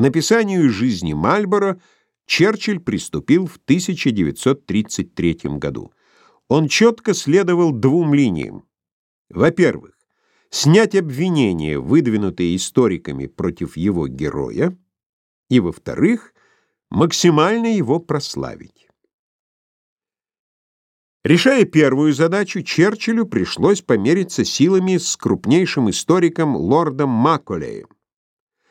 написанию жизни Мальборо Черчилль приступил в 1933 году. Он четко следовал двум линиям. Во-первых, снять обвинения, выдвинутые историками против его героя, и, во-вторых, максимально его прославить. Решая первую задачу, Черчиллю пришлось помериться силами с крупнейшим историком лордом Макколеем.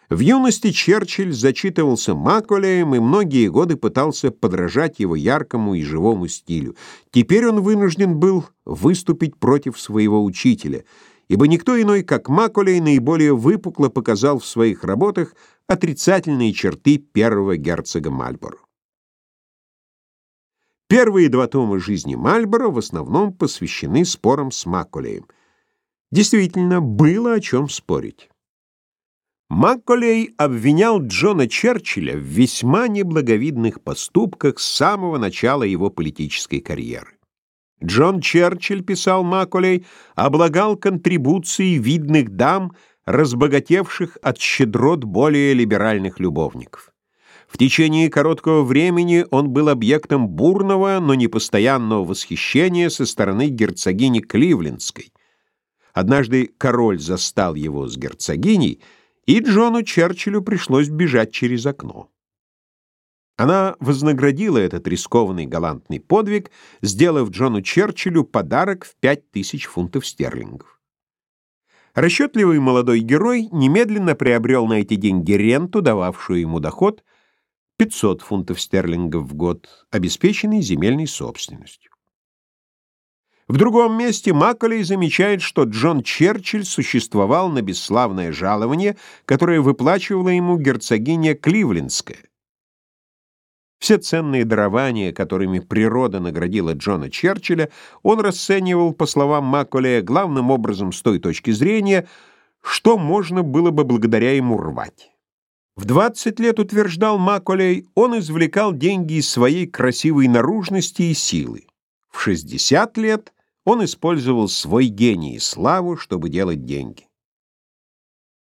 В юности Черчилль зачитывался Макколеем и многие годы пытался подражать его яркому и живому стилю. Теперь он вынужден был выступить против своего учителя, ибо никто иной, как Макколей, наиболее выпукло показал в своих работах отрицательные черты первого герцога Мальборо. Первые два тома жизни Мальборо в основном посвящены спорам с Макколеем. Действительно, было о чем спорить. Макколей обвинял Джона Черчилля в весьма неблаговидных поступках с самого начала его политической карьеры. Джон Черчилль, писал Макколей, облагал контрибуции видных дам, разбогатевших от щедрот более либеральных любовников. В течение короткого времени он был объектом бурного, но непостоянного восхищения со стороны герцогини Кливлендской. Однажды король застал его с герцогиней, и Джону Черчиллю пришлось бежать через окно. Она вознаградила этот рискованный галантный подвиг, сделав Джону Черчиллю подарок в пять тысяч фунтов стерлингов. Расчетливый молодой герой немедленно приобрел на эти деньги ренту, дававшую ему доход — 500 фунтов стерлингов в год, обеспеченный земельной собственностью. В другом месте Макколей замечает, что Джон Черчилль существовал на бесславное жалование, которое выплачивала ему герцогиня Кливлендская. Все ценные дарования, которыми природа наградила Джона Черчилля, он расценивал, по словам Макколея, главным образом с той точки зрения, что можно было бы благодаря ему рвать. В 20 лет, утверждал Маколей, он извлекал деньги из своей красивой наружности и силы. В 60 лет он использовал свой гений и славу, чтобы делать деньги.